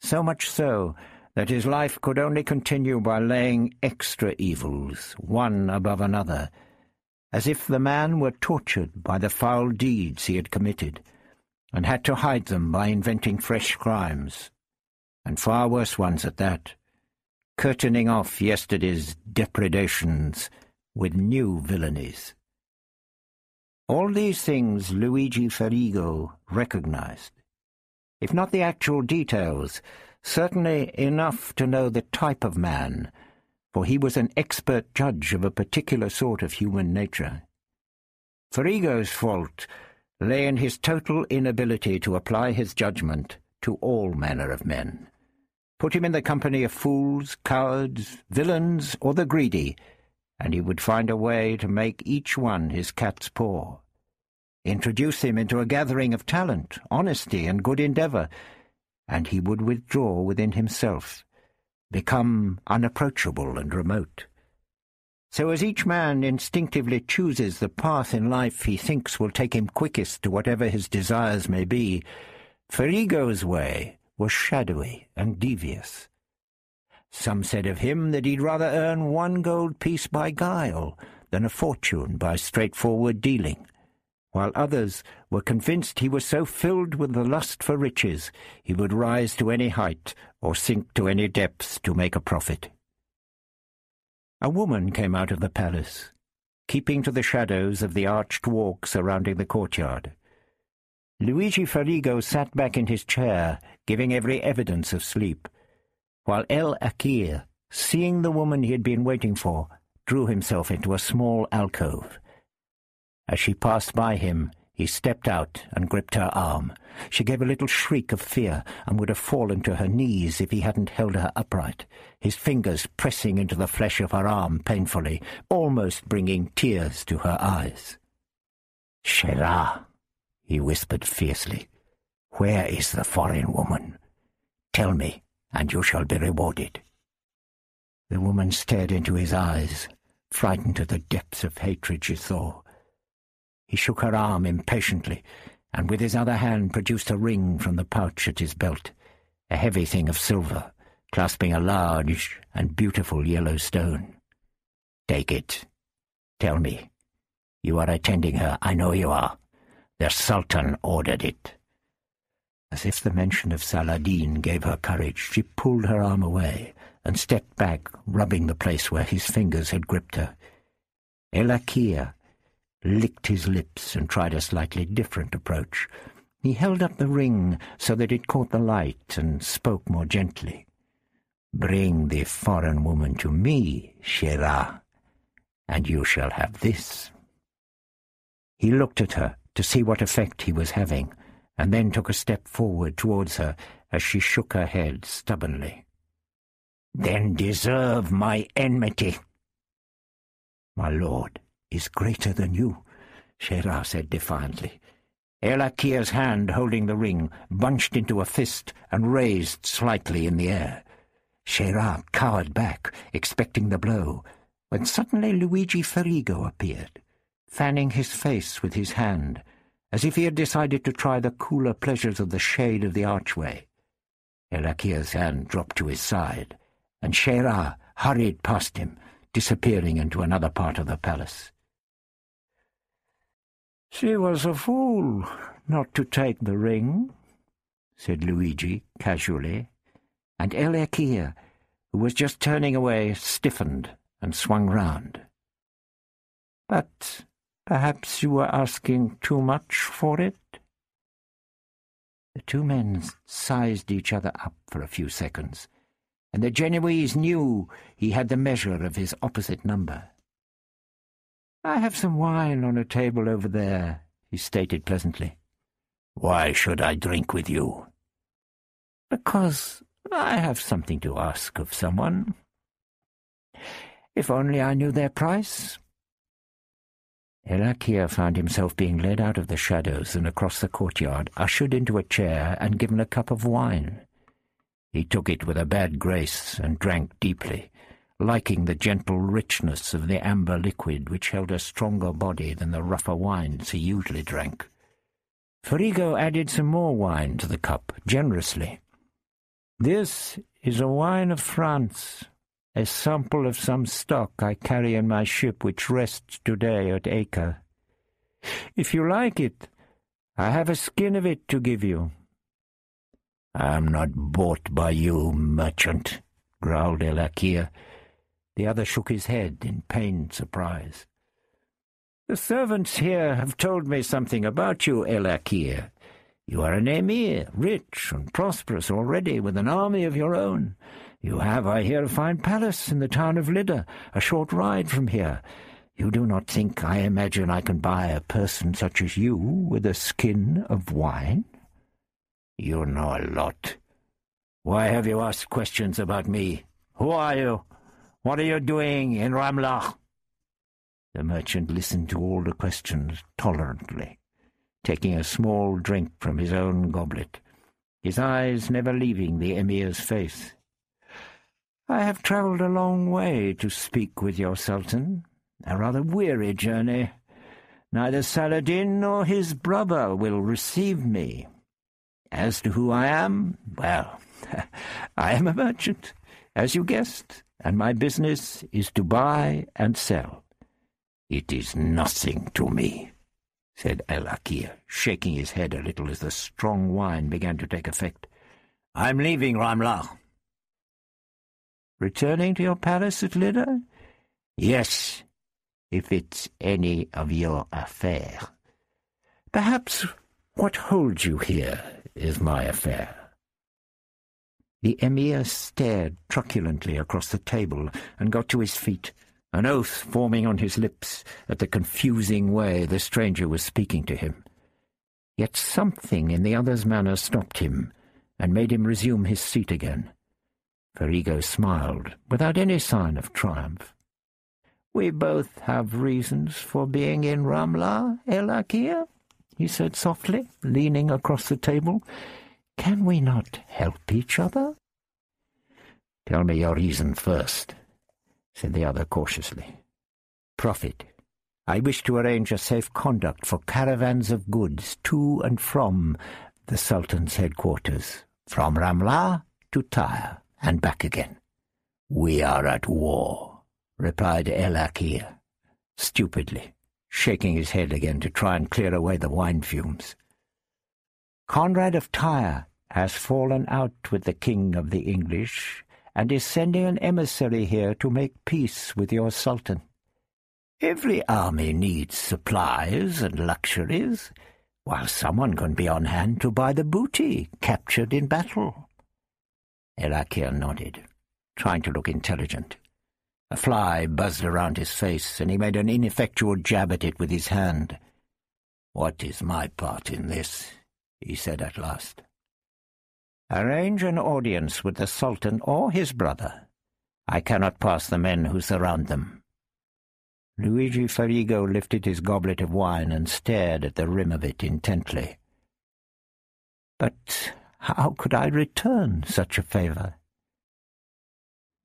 so much so that his life could only continue by laying extra evils, one above another, as if the man were tortured by the foul deeds he had committed, and had to hide them by inventing fresh crimes, and far worse ones at that, curtaining off yesterday's depredations with new villainies. All these things Luigi Ferrigo recognized. If not the actual details, certainly enough to know the type of man, for he was an expert judge of a particular sort of human nature. Ferrigo's fault lay in his total inability to apply his judgment to all manner of men. Put him in the company of fools, cowards, villains, or the greedy, and he would find a way to make each one his cat's paw. Introduce him into a gathering of talent, honesty, and good endeavour, and he would withdraw within himself, become unapproachable and remote. So as each man instinctively chooses the path in life he thinks will take him quickest to whatever his desires may be, Ferrigo's way was shadowy and devious. Some said of him that he'd rather earn one gold piece by guile than a fortune by straightforward dealing while others were convinced he was so filled with the lust for riches he would rise to any height or sink to any depths to make a profit. A woman came out of the palace, keeping to the shadows of the arched walk surrounding the courtyard. Luigi Ferrigo sat back in his chair, giving every evidence of sleep, while El Akir, seeing the woman he had been waiting for, drew himself into a small alcove. As she passed by him, he stepped out and gripped her arm. She gave a little shriek of fear and would have fallen to her knees if he hadn't held her upright, his fingers pressing into the flesh of her arm painfully, almost bringing tears to her eyes. Shera, he whispered fiercely, where is the foreign woman? Tell me, and you shall be rewarded. The woman stared into his eyes, frightened to the depths of hatred she saw. He shook her arm impatiently, and with his other hand produced a ring from the pouch at his belt, a heavy thing of silver, clasping a large and beautiful yellow stone. Take it. Tell me. You are attending her, I know you are. The Sultan ordered it. As if the mention of Saladin gave her courage, she pulled her arm away and stepped back, rubbing the place where his fingers had gripped her. El Akir licked his lips and tried a slightly different approach. He held up the ring so that it caught the light and spoke more gently. Bring the foreign woman to me, Shera, and you shall have this. He looked at her to see what effect he was having, and then took a step forward towards her as she shook her head stubbornly. Then deserve my enmity. My lord is greater than you, Sherar said defiantly. El Akir's hand holding the ring bunched into a fist and raised slightly in the air. Sherar cowered back, expecting the blow, when suddenly Luigi Ferrigo appeared, fanning his face with his hand, as if he had decided to try the cooler pleasures of the shade of the archway. El Akir's hand dropped to his side, and Sherar hurried past him, disappearing into another part of the palace. She was a fool not to take the ring, said Luigi casually, and El Akir, who was just turning away, stiffened and swung round. But perhaps you were asking too much for it? The two men sized each other up for a few seconds, and the Genoese knew he had the measure of his opposite number. I have some wine on a table over there, he stated pleasantly. Why should I drink with you? Because I have something to ask of someone. If only I knew their price. El Akir found himself being led out of the shadows and across the courtyard, ushered into a chair, and given a cup of wine. He took it with a bad grace and drank deeply, liking the gentle richness of the amber liquid which held a stronger body than the rougher wines he usually drank. Ferrigo added some more wine to the cup, generously. This is a wine of France, a sample of some stock I carry in my ship which rests today at Acre. If you like it, I have a skin of it to give you. I am not bought by you, merchant, growled El Akir. The other shook his head in pained surprise. The servants here have told me something about you, El Akir. You are an emir, rich and prosperous already, with an army of your own. You have, I hear, a fine palace in the town of Lydda, a short ride from here. You do not think I imagine I can buy a person such as you with a skin of wine? You know a lot. Why have you asked questions about me? Who are you? What are you doing in Ramlah? The merchant listened to all the questions tolerantly, taking a small drink from his own goblet, his eyes never leaving the emir's face. I have travelled a long way to speak with your sultan, a rather weary journey. Neither Saladin nor his brother will receive me. As to who I am, well, (laughs) I am a merchant, as you guessed, and my business is to buy and sell. It is nothing to me, said El Akir, shaking his head a little as the strong wine began to take effect. I'm leaving Ramlah. Returning to your palace at Lydda? Yes, if it's any of your affair. Perhaps what holds you here is my affair. The emir stared truculently across the table and got to his feet, an oath forming on his lips at the confusing way the stranger was speaking to him. Yet something in the other's manner stopped him and made him resume his seat again. Ferrigo smiled, without any sign of triumph. We both have reasons for being in Ramlah, El Akir, he said softly, leaning across the table. Can we not help each other? Tell me your reason first, said the other cautiously. Prophet, I wish to arrange a safe conduct for caravans of goods to and from the Sultan's headquarters, from Ramlah to Tyre and back again. We are at war, replied El Akir, stupidly shaking his head again to try and clear away the wine fumes. Conrad of Tyre has fallen out with the king of the English, and is sending an emissary here to make peace with your sultan. Every army needs supplies and luxuries, while someone can be on hand to buy the booty captured in battle. El Akir nodded, trying to look intelligent. A fly buzzed around his face, and he made an ineffectual jab at it with his hand. What is my part in this? he said at last. Arrange an audience with the Sultan or his brother. I cannot pass the men who surround them. Luigi Ferrigo lifted his goblet of wine and stared at the rim of it intently. But how could I return such a favour?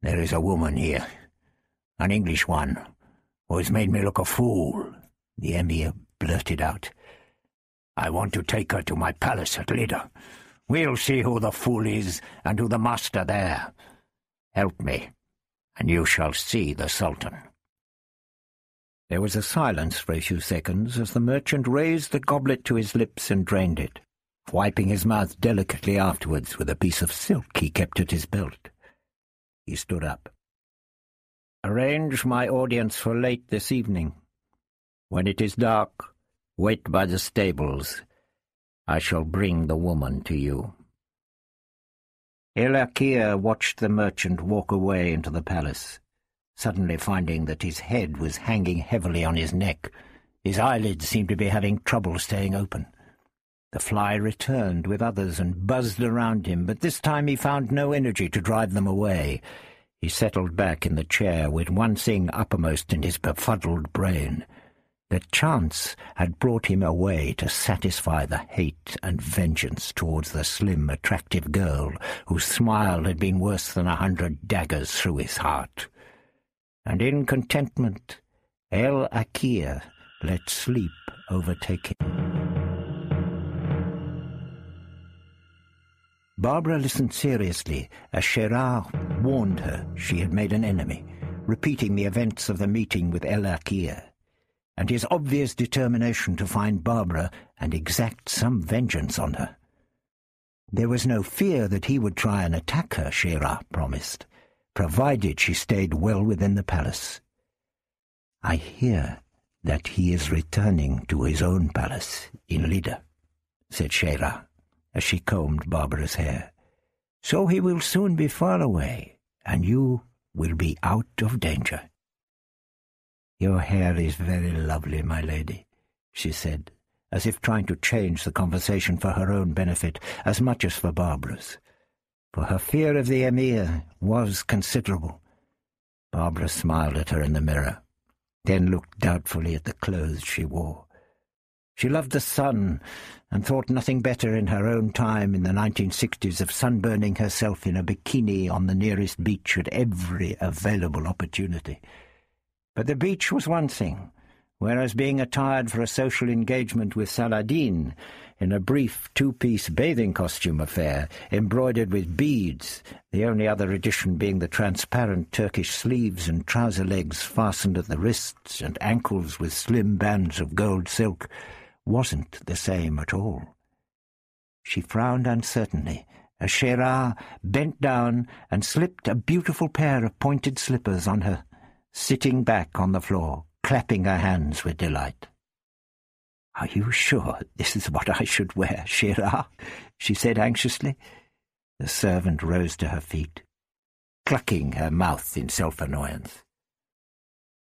There is a woman here, an English one, who has made me look a fool, the Emir blurted out. I want to take her to my palace at Lydda. We'll see who the fool is and who the master there. Help me, and you shall see the Sultan. There was a silence for a few seconds as the merchant raised the goblet to his lips and drained it, wiping his mouth delicately afterwards with a piece of silk he kept at his belt. He stood up. Arrange my audience for late this evening. When it is dark, wait by the stables. I shall bring the woman to you. El Akir watched the merchant walk away into the palace, suddenly finding that his head was hanging heavily on his neck. His eyelids seemed to be having trouble staying open. The fly returned with others and buzzed around him, but this time he found no energy to drive them away. He settled back in the chair with one thing uppermost in his befuddled brain. That chance had brought him away to satisfy the hate and vengeance towards the slim, attractive girl whose smile had been worse than a hundred daggers through his heart. And in contentment, El Akir let sleep overtake him. Barbara listened seriously as Sherar warned her she had made an enemy, repeating the events of the meeting with El Akir, and his obvious determination to find Barbara and exact some vengeance on her. There was no fear that he would try and attack her, Sherar promised, provided she stayed well within the palace. I hear that he is returning to his own palace in Lydda, said Sherar as she combed Barbara's hair. So he will soon be far away, and you will be out of danger. Your hair is very lovely, my lady, she said, as if trying to change the conversation for her own benefit as much as for Barbara's. For her fear of the Emir was considerable. Barbara smiled at her in the mirror, then looked doubtfully at the clothes she wore. She loved the sun and thought nothing better in her own time in the 1960s of sunburning herself in a bikini on the nearest beach at every available opportunity. But the beach was one thing, whereas being attired for a social engagement with Saladin in a brief two-piece bathing costume affair, embroidered with beads, the only other addition being the transparent Turkish sleeves and trouser legs fastened at the wrists and ankles with slim bands of gold silk, wasn't the same at all. She frowned uncertainly as Sherar bent down and slipped a beautiful pair of pointed slippers on her, sitting back on the floor, clapping her hands with delight. "'Are you sure this is what I should wear, Sherar?' she said anxiously. The servant rose to her feet, clucking her mouth in self-annoyance.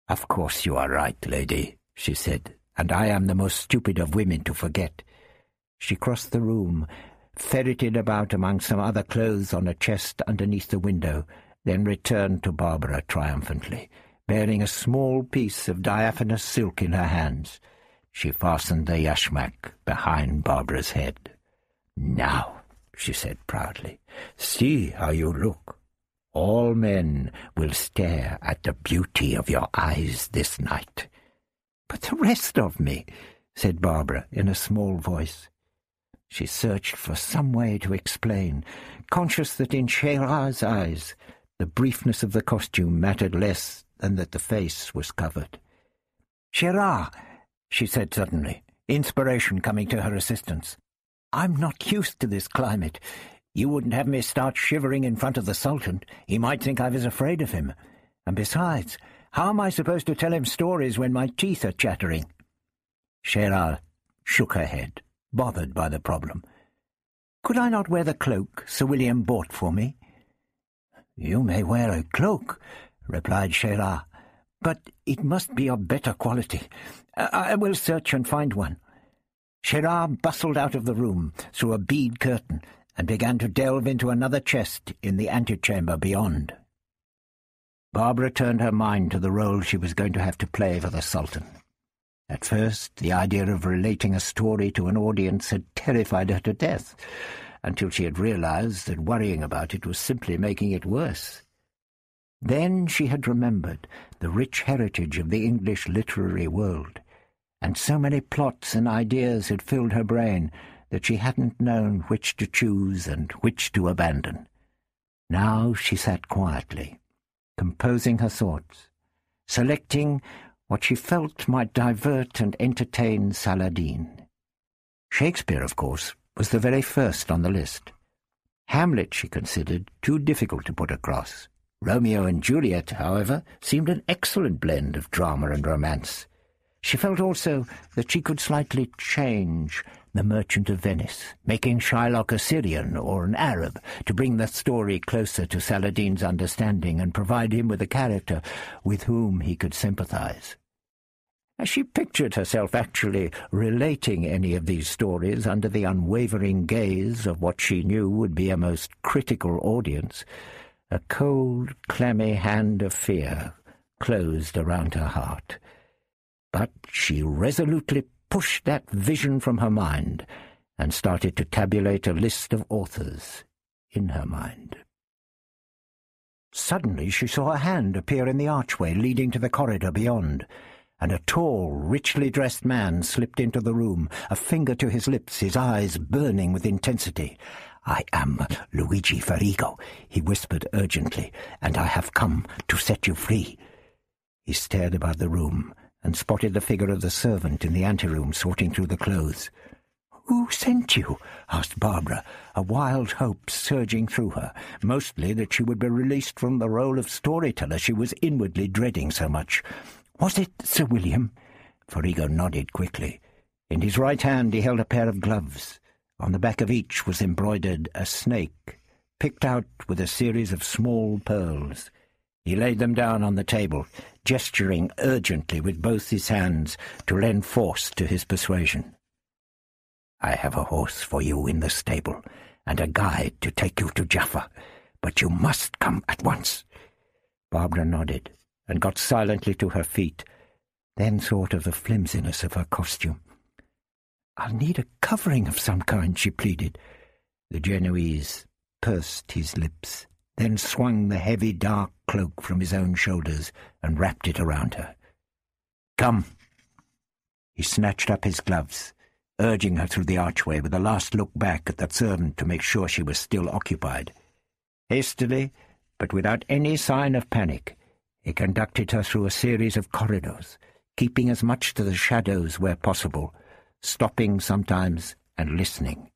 "'Of course you are right, lady,' she said, and I am the most stupid of women to forget. She crossed the room, ferreted about among some other clothes on a chest underneath the window, then returned to Barbara triumphantly, bearing a small piece of diaphanous silk in her hands. She fastened the yashmak behind Barbara's head. Now, she said proudly, see how you look. All men will stare at the beauty of your eyes this night. But the rest of me, said Barbara in a small voice. She searched for some way to explain, conscious that in Sherar's eyes the briefness of the costume mattered less than that the face was covered. Sherar, she said suddenly, inspiration coming to her assistance. I'm not used to this climate. You wouldn't have me start shivering in front of the Sultan. He might think I was afraid of him. And besides, how am I supposed to tell him stories when my teeth are chattering? Sherar shook her head, bothered by the problem. Could I not wear the cloak Sir William bought for me? You may wear a cloak, replied Sherar, but it must be of better quality. I, I will search and find one. Shirar bustled out of the room through a bead curtain and began to delve into another chest in the antechamber beyond. Barbara turned her mind to the role she was going to have to play for the Sultan. At first, the idea of relating a story to an audience had terrified her to death, until she had realized that worrying about it was simply making it worse. Then she had remembered the rich heritage of the English literary world, and so many plots and ideas had filled her brain that she hadn't known which to choose and which to abandon. Now she sat quietly, composing her thoughts, selecting what she felt might divert and entertain Saladin. Shakespeare, of course, was the very first on the list. Hamlet, she considered, too difficult to put across. Romeo and Juliet, however, seemed an excellent blend of drama and romance. She felt also that she could slightly change the Merchant of Venice, making Shylock a Syrian or an Arab to bring the story closer to Saladin's understanding and provide him with a character with whom he could sympathize. As she pictured herself actually relating any of these stories under the unwavering gaze of what she knew would be a most critical audience, a cold, clammy hand of fear closed around her heart. But she resolutely pushed that vision from her mind and started to tabulate a list of authors in her mind. Suddenly she saw a hand appear in the archway leading to the corridor beyond, and a tall, richly dressed man slipped into the room, a finger to his lips, his eyes burning with intensity. I am Luigi Ferrigo, he whispered urgently, and I have come to set you free. He stared about the room, and spotted the figure of the servant in the anteroom sorting through the clothes. Who sent you? asked Barbara, a wild hope surging through her, mostly that she would be released from the role of storyteller she was inwardly dreading so much. Was it Sir William? Ferrigo nodded quickly. In his right hand he held a pair of gloves. On the back of each was embroidered a snake, picked out with a series of small pearls. He laid them down on the table, gesturing urgently with both his hands to lend force to his persuasion. I have a horse for you in the stable, and a guide to take you to Jaffa, but you must come at once. Barbara nodded, and got silently to her feet, then thought of the flimsiness of her costume. I'll need a covering of some kind, she pleaded. The Genoese pursed his lips then swung the heavy dark cloak from his own shoulders and wrapped it around her. Come. He snatched up his gloves, urging her through the archway with a last look back at the servant to make sure she was still occupied. Hastily, but without any sign of panic, he conducted her through a series of corridors, keeping as much to the shadows where possible, stopping sometimes and listening.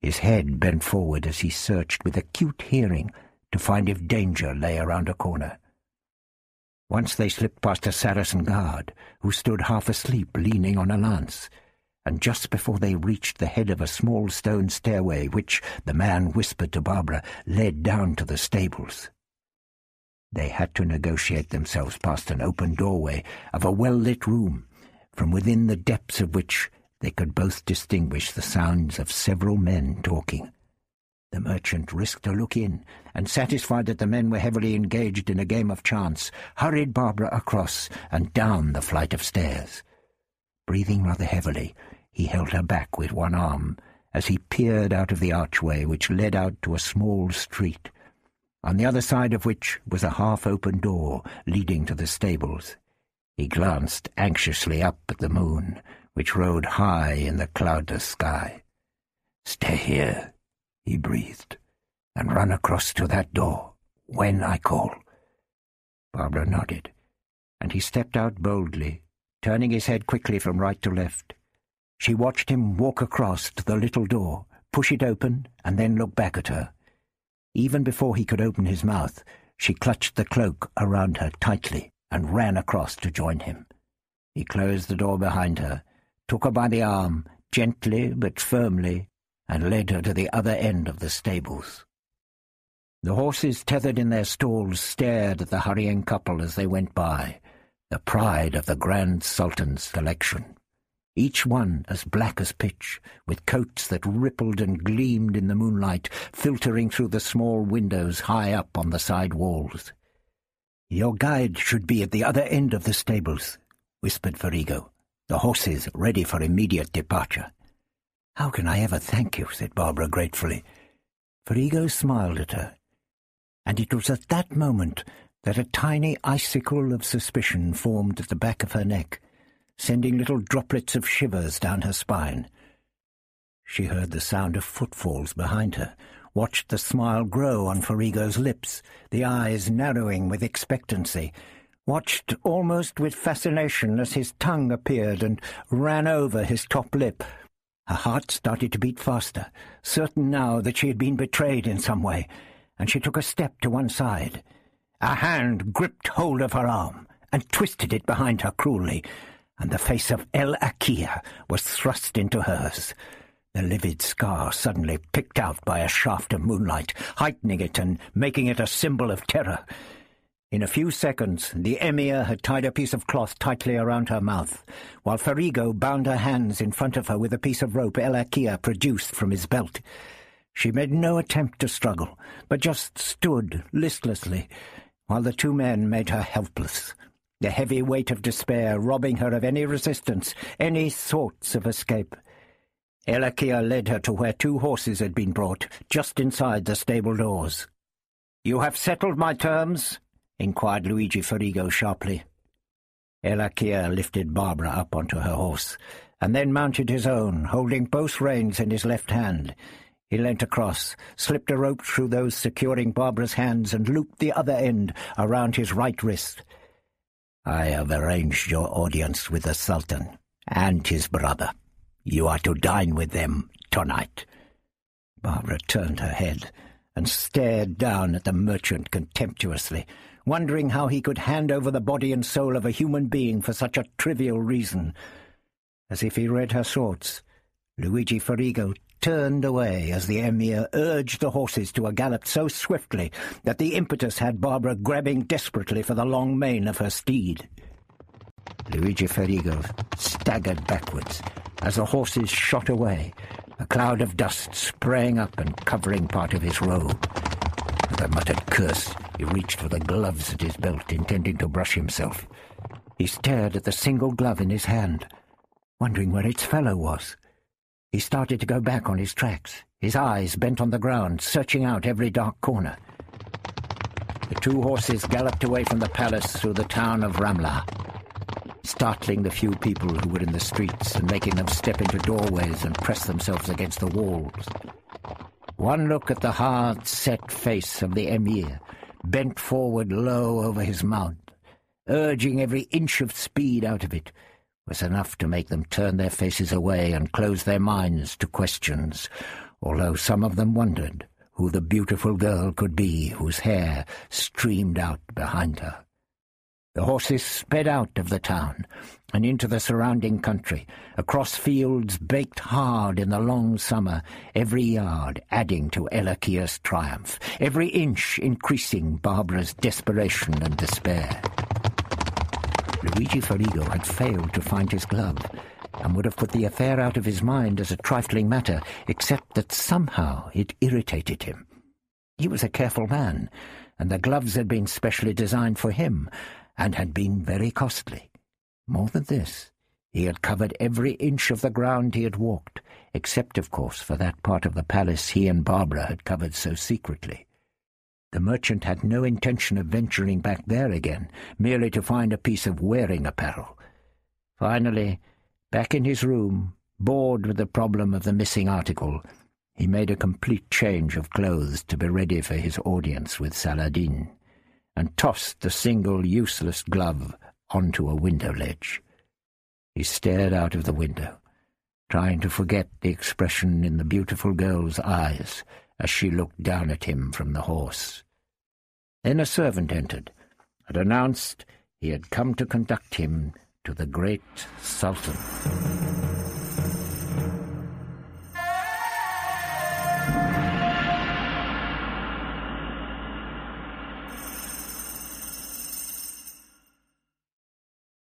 His head bent forward as he searched with acute hearing to find if danger lay around a corner. Once they slipped past a Saracen guard, who stood half asleep leaning on a lance, and just before they reached the head of a small stone stairway which, the man whispered to Barbara, led down to the stables. They had to negotiate themselves past an open doorway of a well-lit room, from within the depths of which they could both distinguish the sounds of several men talking. The merchant risked a look in, and satisfied that the men were heavily engaged in a game of chance, hurried Barbara across and down the flight of stairs. Breathing rather heavily, he held her back with one arm as he peered out of the archway which led out to a small street, on the other side of which was a half-open door leading to the stables. He glanced anxiously up at the moon, which rode high in the cloudless sky. "'Stay here,' he breathed, and run across to that door when I call. Barbara nodded, and he stepped out boldly, turning his head quickly from right to left. She watched him walk across to the little door, push it open, and then look back at her. Even before he could open his mouth, she clutched the cloak around her tightly and ran across to join him. He closed the door behind her, took her by the arm, gently but firmly, and led her to the other end of the stables. The horses tethered in their stalls stared at the hurrying couple as they went by, the pride of the Grand Sultan's collection. each one as black as pitch, with coats that rippled and gleamed in the moonlight, filtering through the small windows high up on the side walls. "'Your guide should be at the other end of the stables,' whispered Ferrigo. "'The horses ready for immediate departure.' "'How can I ever thank you?' said Barbara gratefully. Ferrigo smiled at her, and it was at that moment that a tiny icicle of suspicion formed at the back of her neck, sending little droplets of shivers down her spine. She heard the sound of footfalls behind her, watched the smile grow on Ferrigo's lips, the eyes narrowing with expectancy, watched almost with fascination as his tongue appeared and ran over his top lip. Her heart started to beat faster, certain now that she had been betrayed in some way, and she took a step to one side. A hand gripped hold of her arm and twisted it behind her cruelly, and the face of El Akir was thrust into hers, the livid scar suddenly picked out by a shaft of moonlight, heightening it and making it a symbol of terror. In a few seconds, the emir had tied a piece of cloth tightly around her mouth, while Ferrigo bound her hands in front of her with a piece of rope El Akir produced from his belt. She made no attempt to struggle, but just stood listlessly, while the two men made her helpless, the heavy weight of despair robbing her of any resistance, any thoughts of escape. El Akir led her to where two horses had been brought, just inside the stable doors. "'You have settled my terms?' Inquired Luigi Ferrigo sharply. El Akir lifted Barbara up onto her horse, and then mounted his own, holding both reins in his left hand. He leant across, slipped a rope through those securing Barbara's hands, and looped the other end around his right wrist. I have arranged your audience with the Sultan and his brother. You are to dine with them tonight. Barbara turned her head and stared down at the merchant contemptuously, wondering how he could hand over the body and soul of a human being for such a trivial reason. As if he read her thoughts, Luigi Ferrigo turned away as the emir urged the horses to a gallop so swiftly that the impetus had Barbara grabbing desperately for the long mane of her steed. Luigi Ferrigo staggered backwards as the horses shot away, a cloud of dust spraying up and covering part of his robe. With a muttered curse, he reached for the gloves at his belt, intending to brush himself. He stared at the single glove in his hand, wondering where its fellow was. He started to go back on his tracks, his eyes bent on the ground, searching out every dark corner. The two horses galloped away from the palace through the town of Ramla, startling the few people who were in the streets and making them step into doorways and press themselves against the walls. One look at the hard, set face of the emir, bent forward low over his mount, urging every inch of speed out of it, was enough to make them turn their faces away and close their minds to questions, although some of them wondered who the beautiful girl could be whose hair streamed out behind her. The horses sped out of the town and into the surrounding country, across fields baked hard in the long summer, every yard adding to El triumph, every inch increasing Barbara's desperation and despair. Luigi Ferrigo had failed to find his glove, and would have put the affair out of his mind as a trifling matter, except that somehow it irritated him. He was a careful man, and the gloves had been specially designed for him, and had been very costly. More than this, he had covered every inch of the ground he had walked, except, of course, for that part of the palace he and Barbara had covered so secretly. The merchant had no intention of venturing back there again, merely to find a piece of wearing apparel. Finally, back in his room, bored with the problem of the missing article, he made a complete change of clothes to be ready for his audience with Saladin, and tossed the single useless glove onto a window ledge. He stared out of the window, trying to forget the expression in the beautiful girl's eyes as she looked down at him from the horse. Then a servant entered and announced he had come to conduct him to the great Sultan.